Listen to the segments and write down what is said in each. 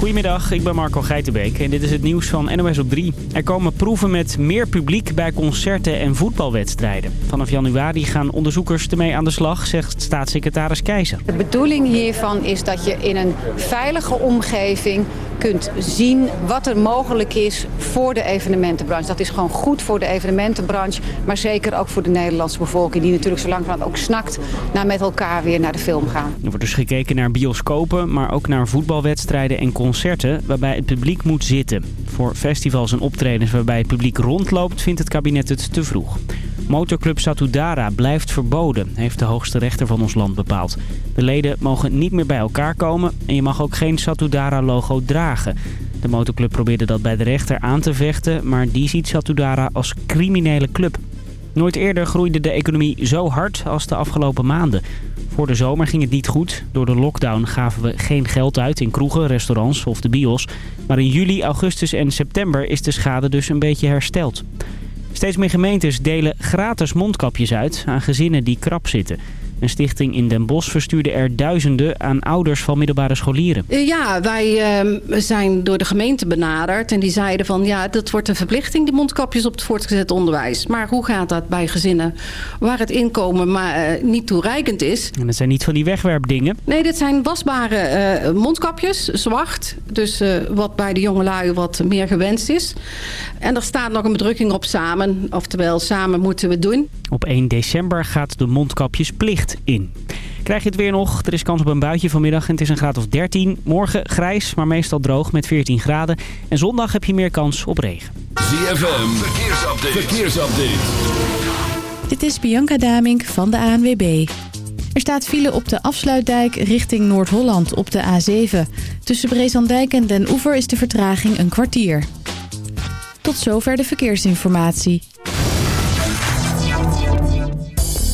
Goedemiddag, ik ben Marco Geitenbeek en dit is het nieuws van NOS op 3. Er komen proeven met meer publiek bij concerten en voetbalwedstrijden. Vanaf januari gaan onderzoekers ermee aan de slag, zegt staatssecretaris Keizer. De bedoeling hiervan is dat je in een veilige omgeving kunt zien wat er mogelijk is voor de evenementenbranche. Dat is gewoon goed voor de evenementenbranche, maar zeker ook voor de Nederlandse bevolking... die natuurlijk zo langzamerhand ook snakt naar met elkaar weer naar de film gaan. Er wordt dus gekeken naar bioscopen, maar ook naar voetbalwedstrijden en concerten... waarbij het publiek moet zitten. Voor festivals en optredens waarbij het publiek rondloopt vindt het kabinet het te vroeg. Motorclub Satudara blijft verboden, heeft de hoogste rechter van ons land bepaald. De leden mogen niet meer bij elkaar komen en je mag ook geen Satudara-logo dragen. De motorclub probeerde dat bij de rechter aan te vechten, maar die ziet Satudara als criminele club. Nooit eerder groeide de economie zo hard als de afgelopen maanden. Voor de zomer ging het niet goed. Door de lockdown gaven we geen geld uit in kroegen, restaurants of de bios. Maar in juli, augustus en september is de schade dus een beetje hersteld. Steeds meer gemeentes delen gratis mondkapjes uit aan gezinnen die krap zitten. Een stichting in Den Bosch verstuurde er duizenden aan ouders van middelbare scholieren. Ja, wij uh, zijn door de gemeente benaderd. En die zeiden van ja, dat wordt een verplichting, die mondkapjes op het voortgezet onderwijs. Maar hoe gaat dat bij gezinnen waar het inkomen maar uh, niet toereikend is? En dat zijn niet van die wegwerpdingen? Nee, dit zijn wasbare uh, mondkapjes, zwart. Dus wat bij de jongelui wat meer gewenst is. En er staat nog een bedrukking op samen. Oftewel, samen moeten we doen. Op 1 december gaat de mondkapjesplicht in. Krijg je het weer nog? Er is kans op een buitje vanmiddag en het is een graad of 13. Morgen grijs, maar meestal droog met 14 graden. En zondag heb je meer kans op regen. ZFM, verkeersupdate. verkeersupdate. Dit is Bianca Damink van de ANWB. Er staat file op de afsluitdijk richting Noord-Holland op de A7. Tussen Brezandijk en Den Oever is de vertraging een kwartier. Tot zover de verkeersinformatie.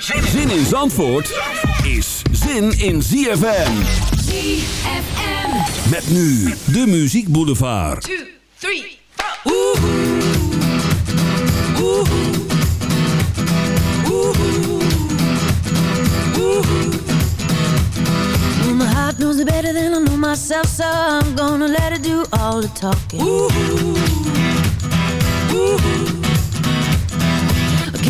Zin in Zandvoort is zin in ZFM. ZFM. Met nu de Muziek Boulevard. 2, 3, 4. Oeh. Oeh. Well, my heart knows it better than I know myself, so I'm gonna let it do all the talking. Ooh. Ooh.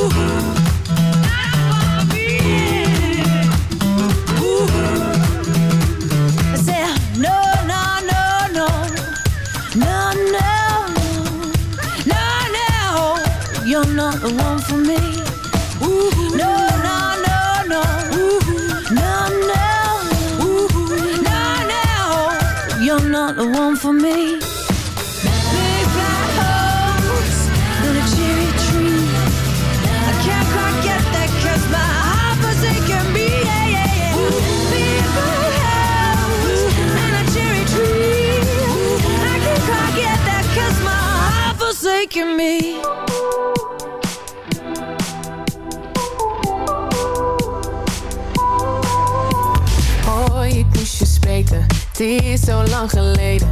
Ooh. Het is zo lang geleden.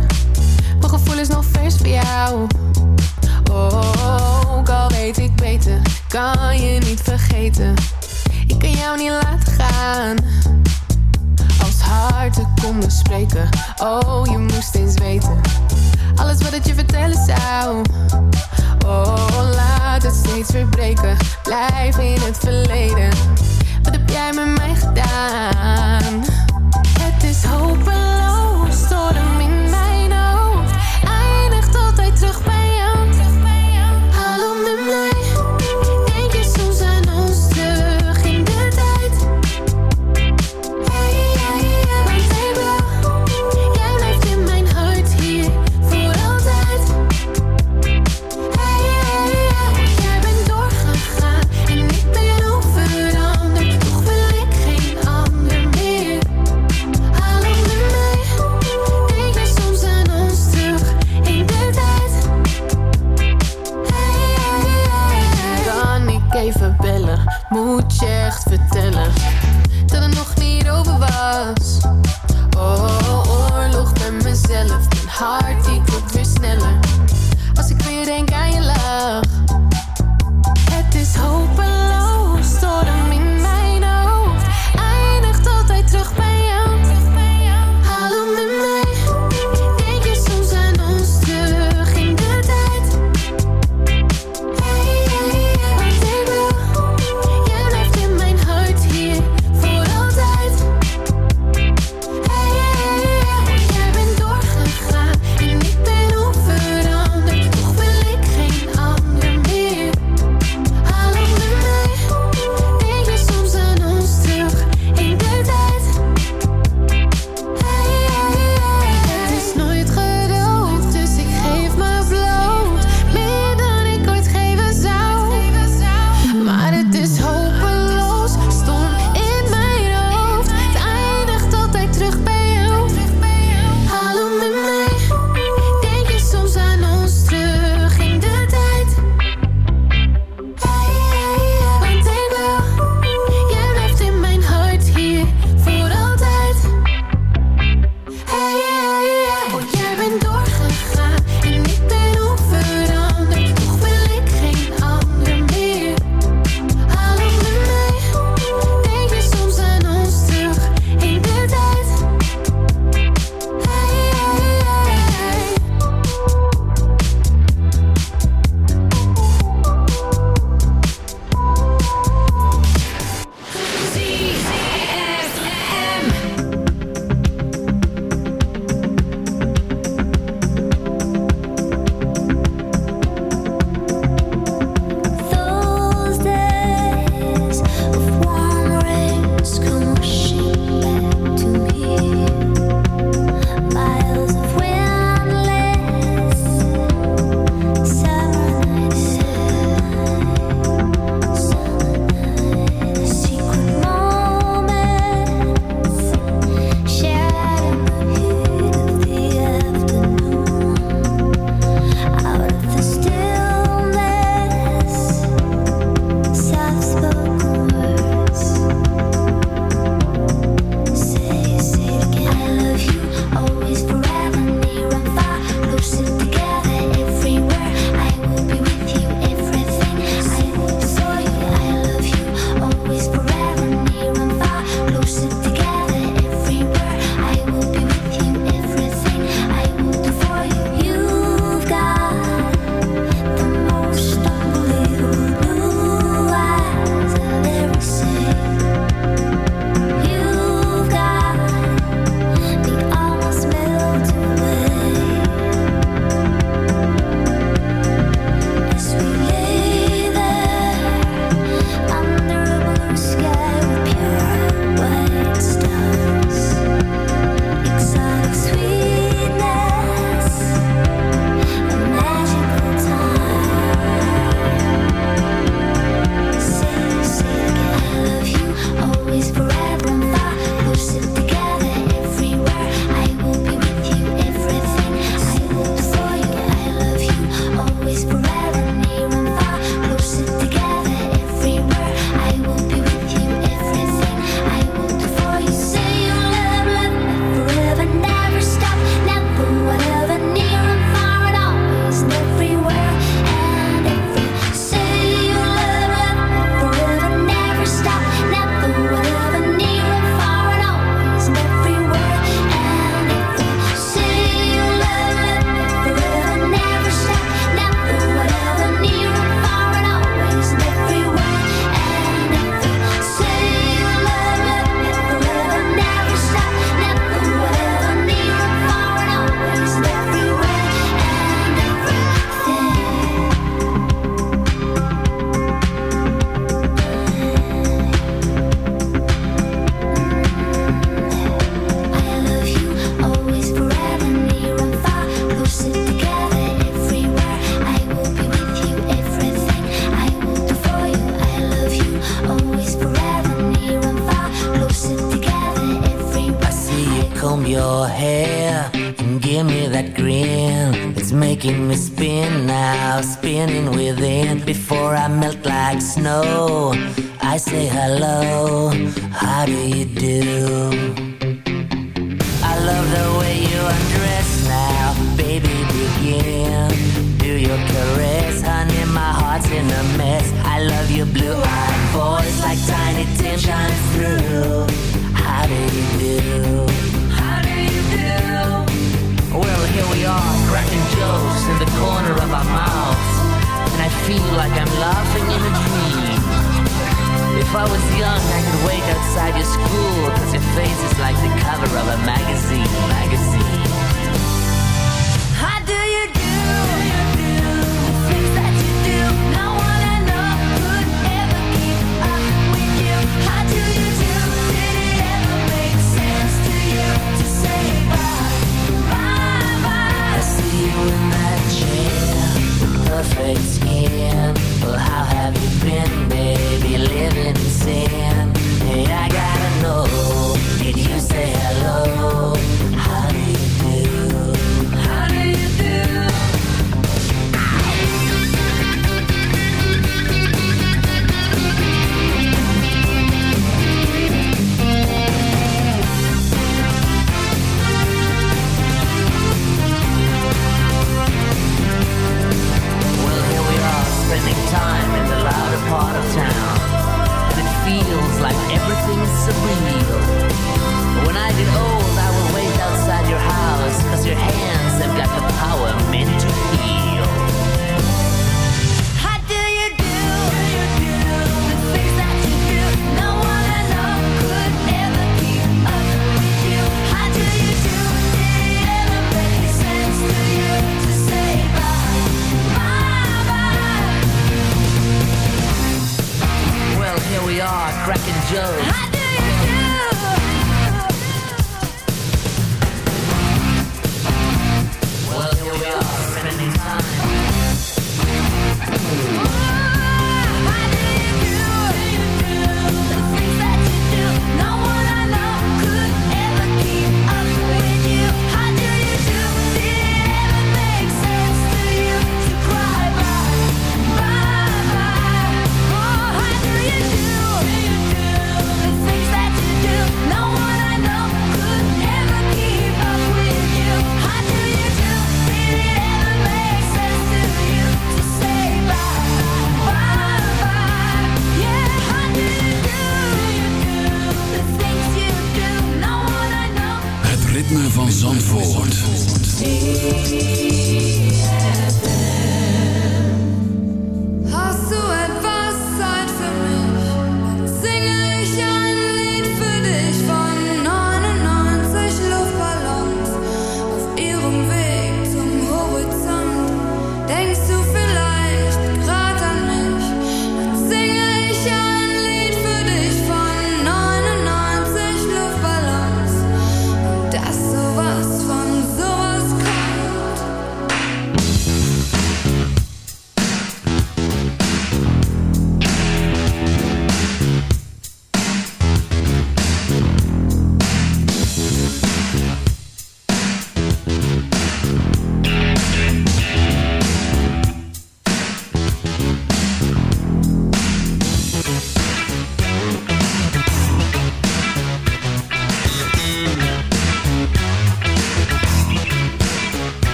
Mijn gevoel is nog vers voor jou. Oh, ook al weet ik beter, kan je niet vergeten. Ik kan jou niet laten gaan. Als harten konden spreken, oh je moest eens weten. Alles wat ik je vertellen zou. Oh, laat het steeds verbreken, blijf in het verleden. Wat heb jij met mij gedaan? Het is hopeloos sort of mean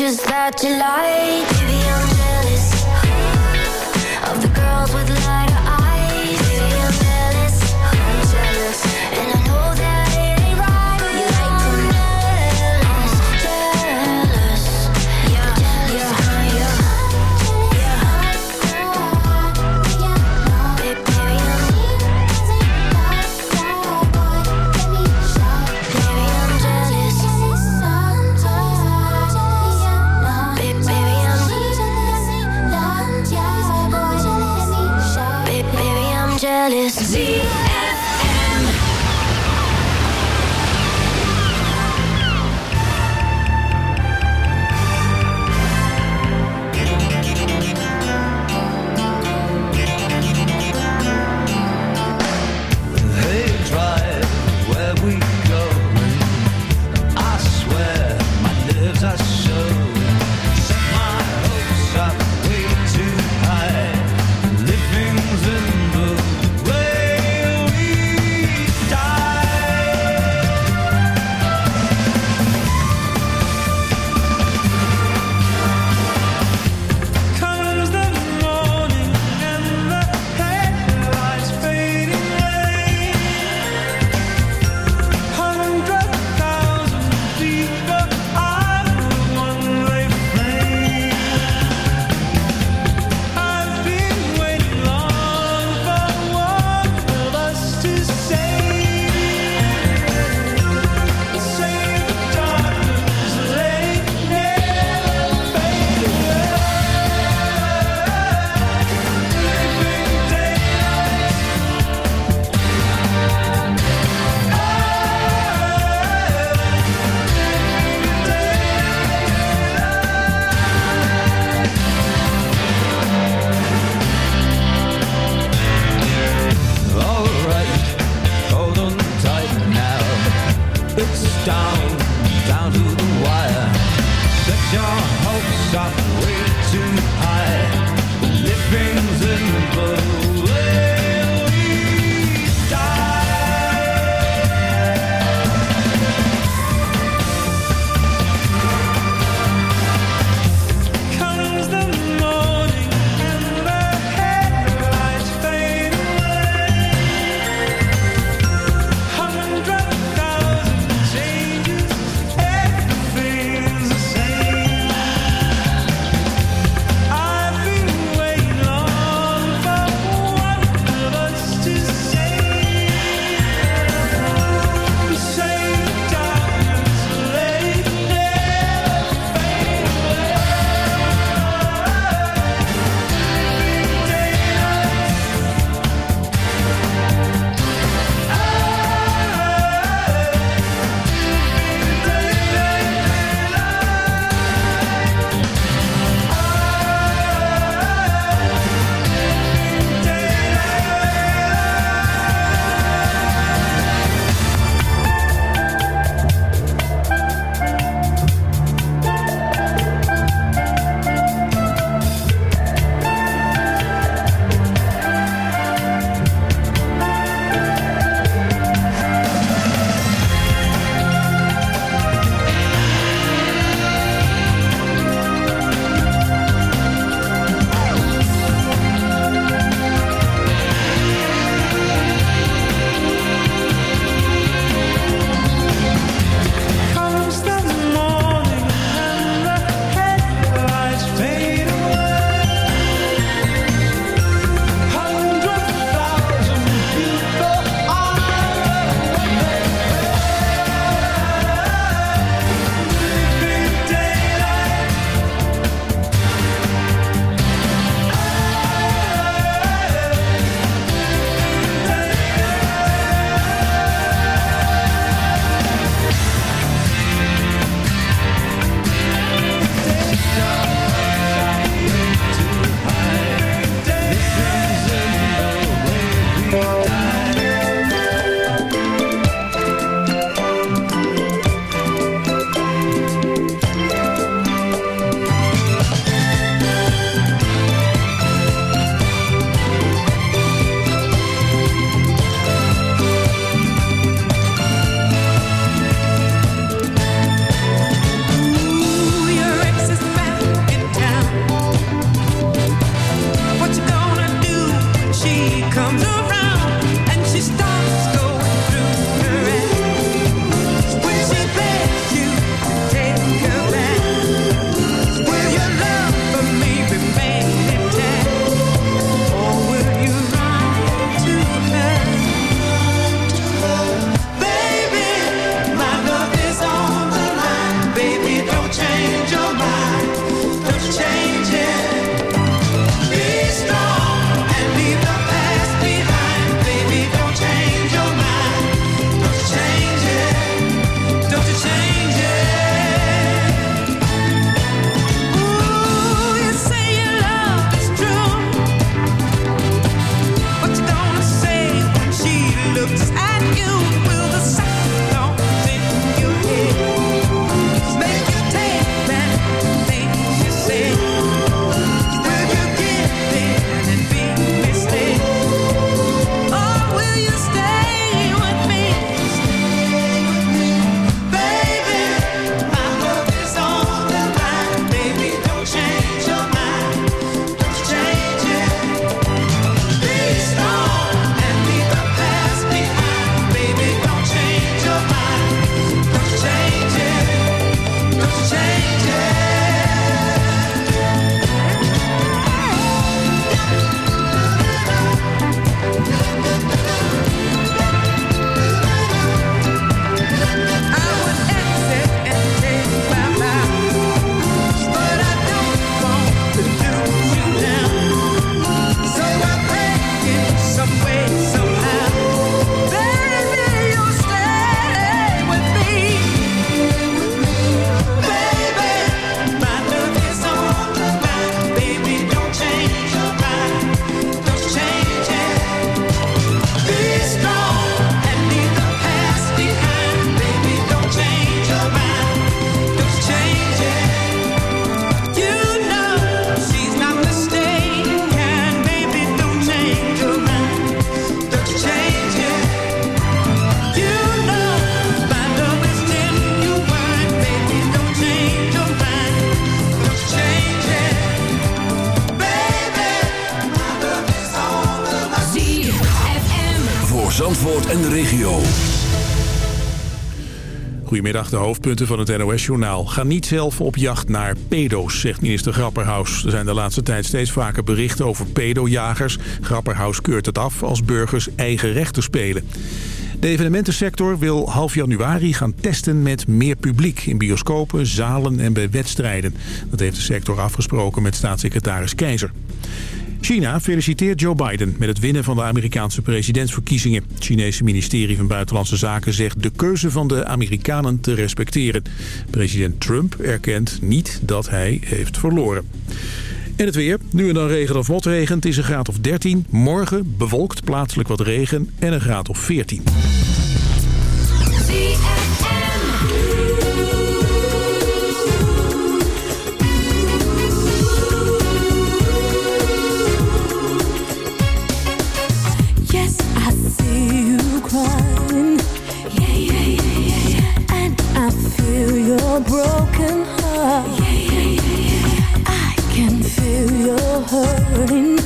just that you like. Zandvoort en de regio. Goedemiddag, de hoofdpunten van het NOS-journaal. Ga niet zelf op jacht naar pedo's, zegt minister Grapperhaus. Er zijn de laatste tijd steeds vaker berichten over pedojagers. Grapperhaus keurt het af als burgers eigen rechten spelen. De evenementensector wil half januari gaan testen met meer publiek... in bioscopen, zalen en bij wedstrijden. Dat heeft de sector afgesproken met staatssecretaris Keizer. China feliciteert Joe Biden met het winnen van de Amerikaanse presidentsverkiezingen. Het Chinese ministerie van Buitenlandse Zaken zegt de keuze van de Amerikanen te respecteren. President Trump erkent niet dat hij heeft verloren. En het weer. Nu en dan regen of motregen. Het is een graad of 13. Morgen bewolkt, plaatselijk wat regen en een graad of 14. your broken heart. Yeah, yeah, yeah, I can feel your hurting.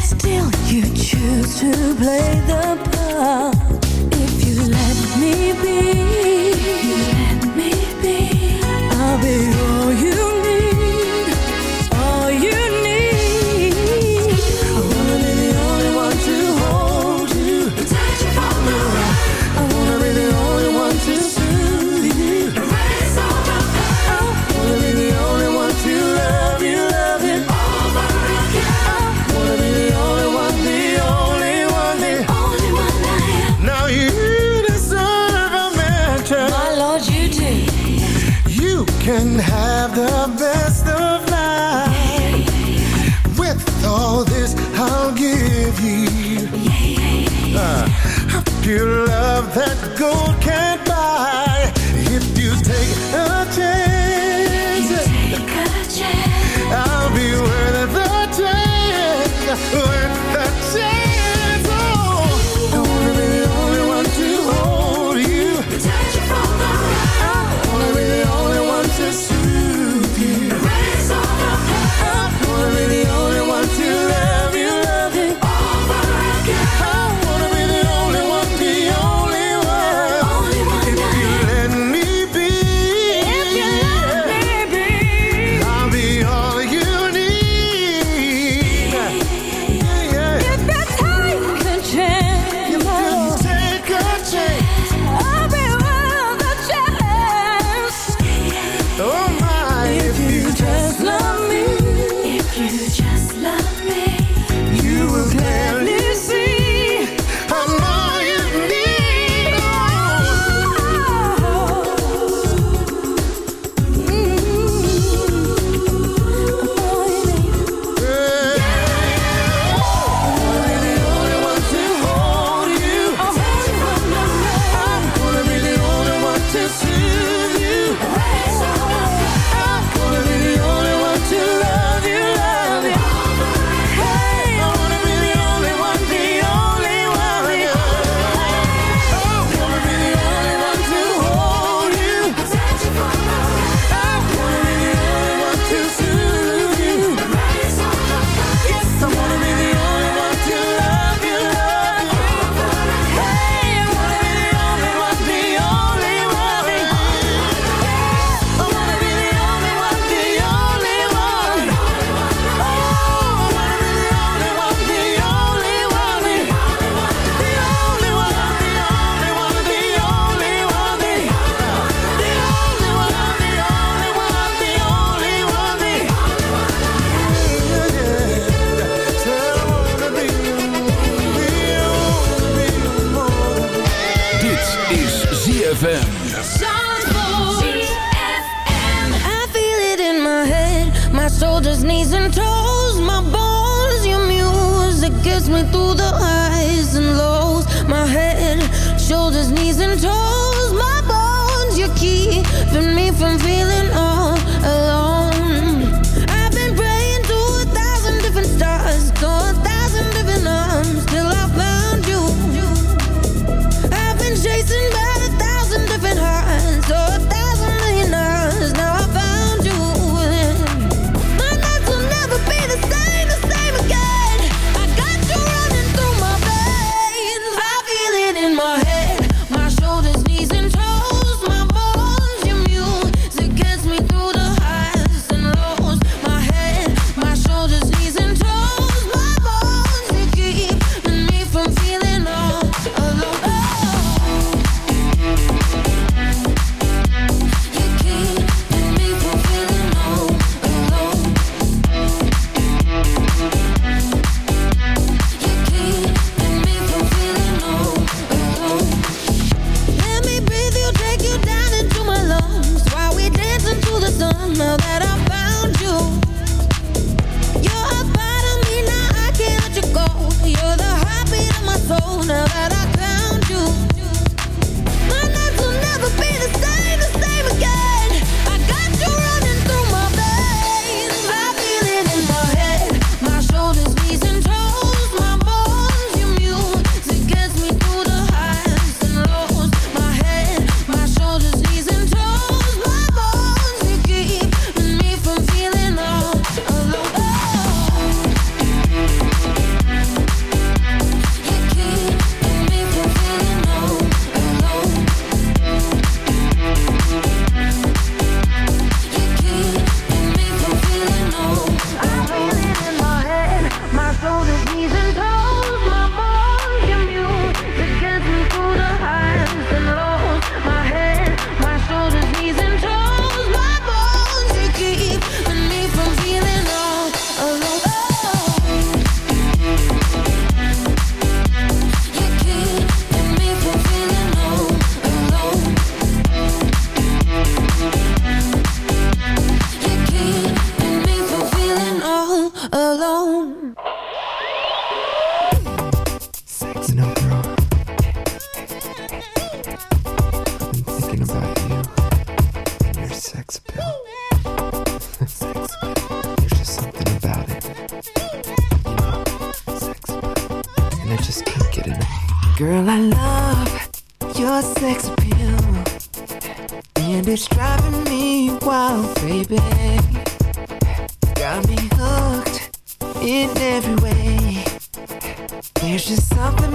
Still, you choose to play the part. have the best of life. With all this, I'll give you uh, a uh, pure love that gold can't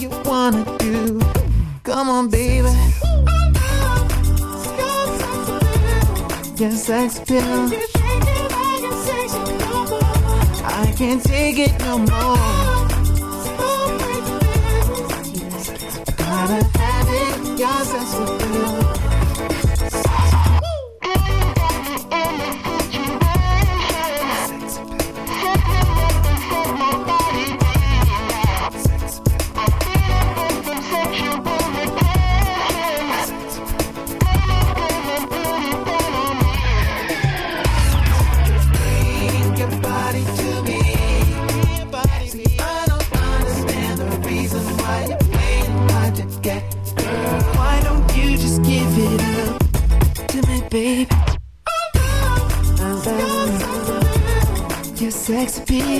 you wanna do. Come on, baby. Yes, sex appeal. I can't take it no more. Gotta have it. Your sex appeal. Recipe.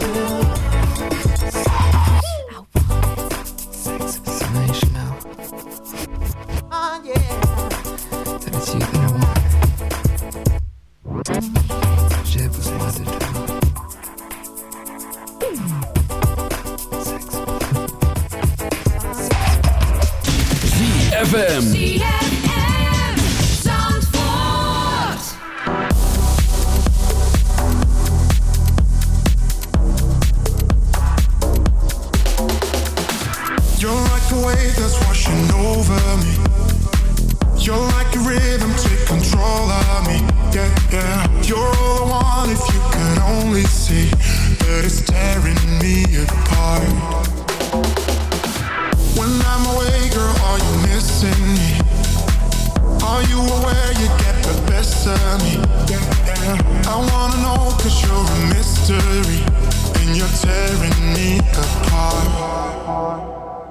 tearing me apart.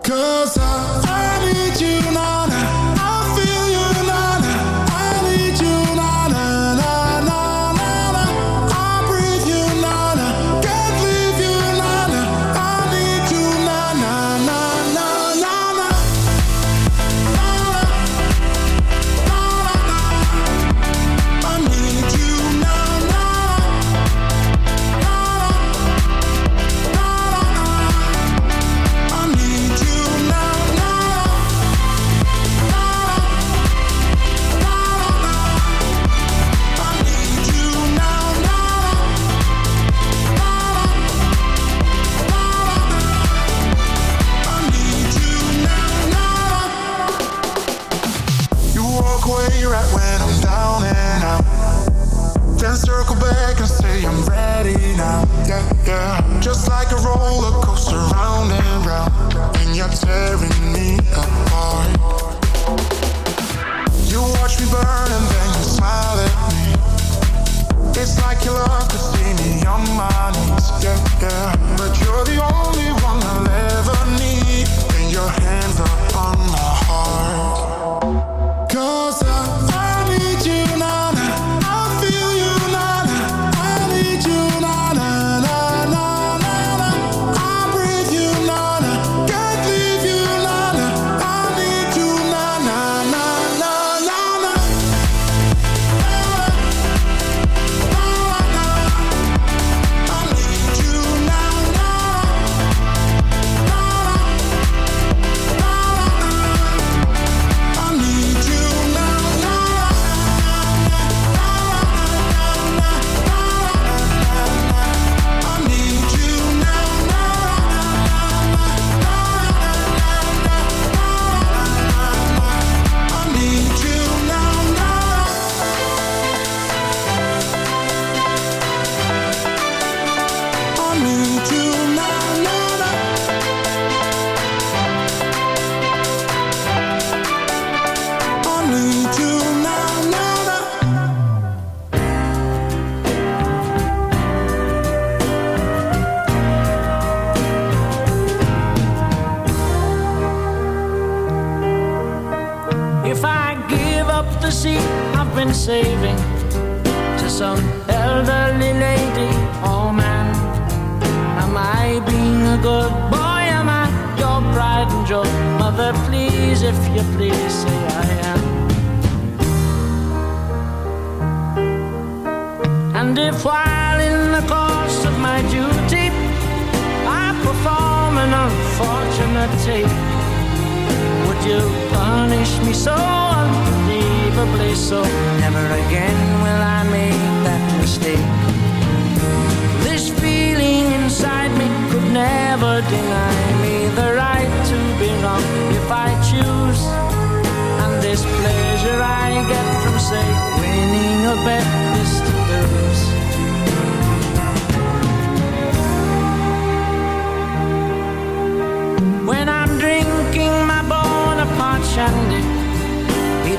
girl.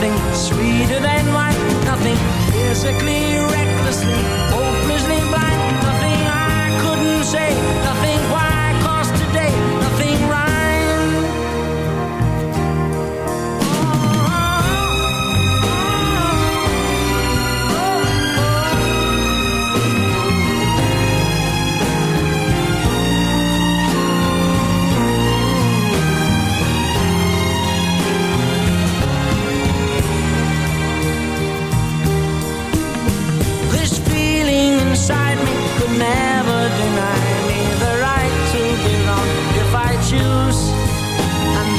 nothing sweeter than wine, nothing physically.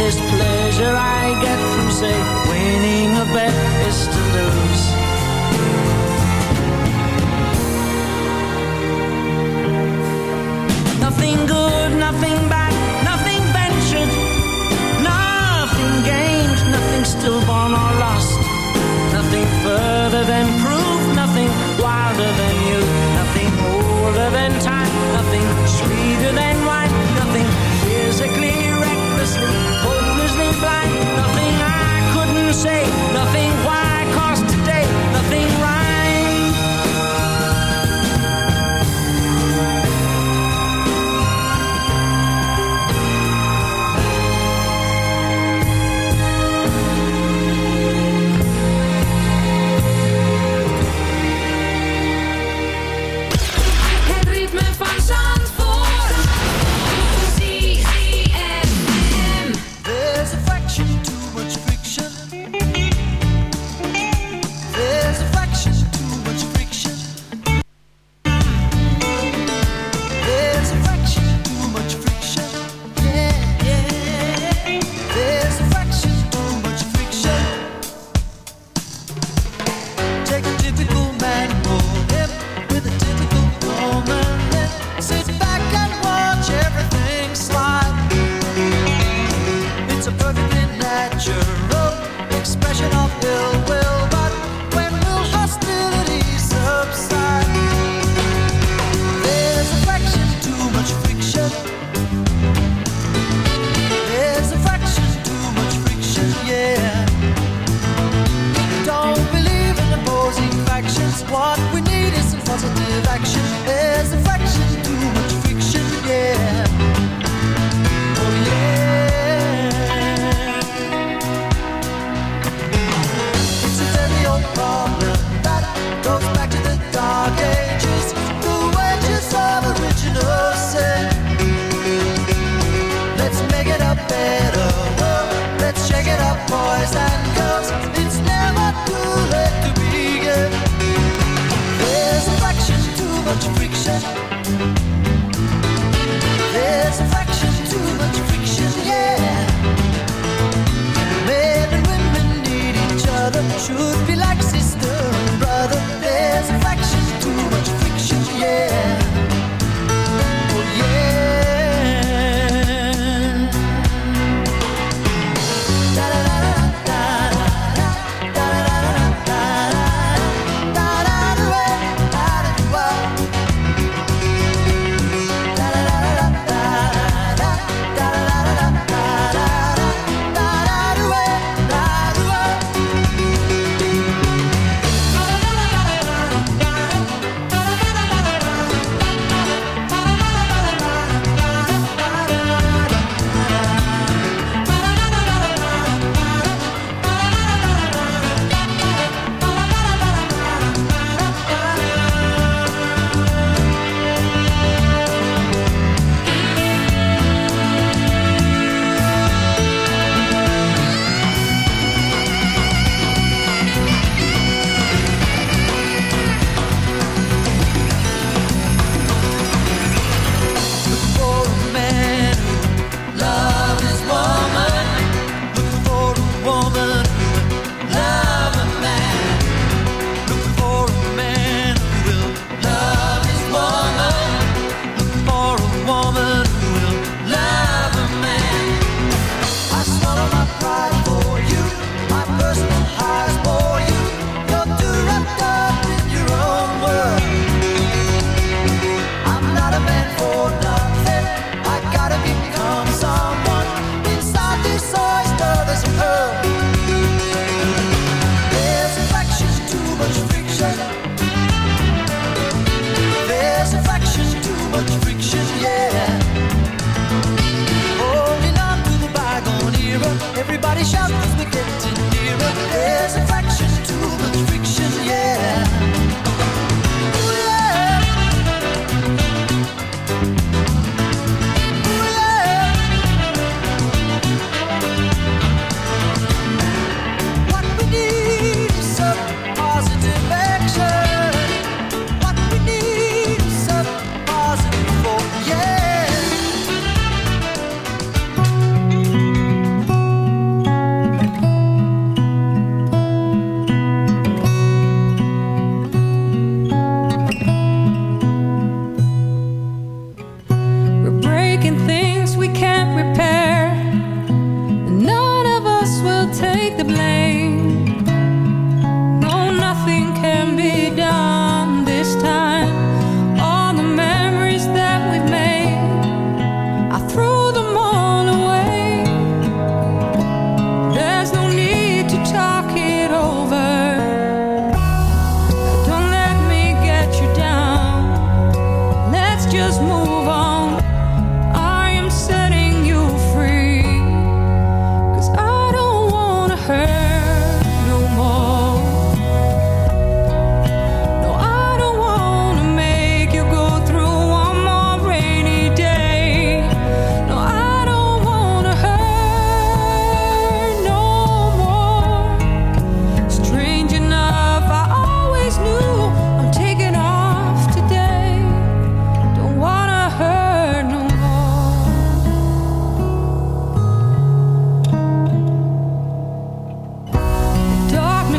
just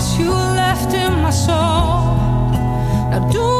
You left in my soul. Now do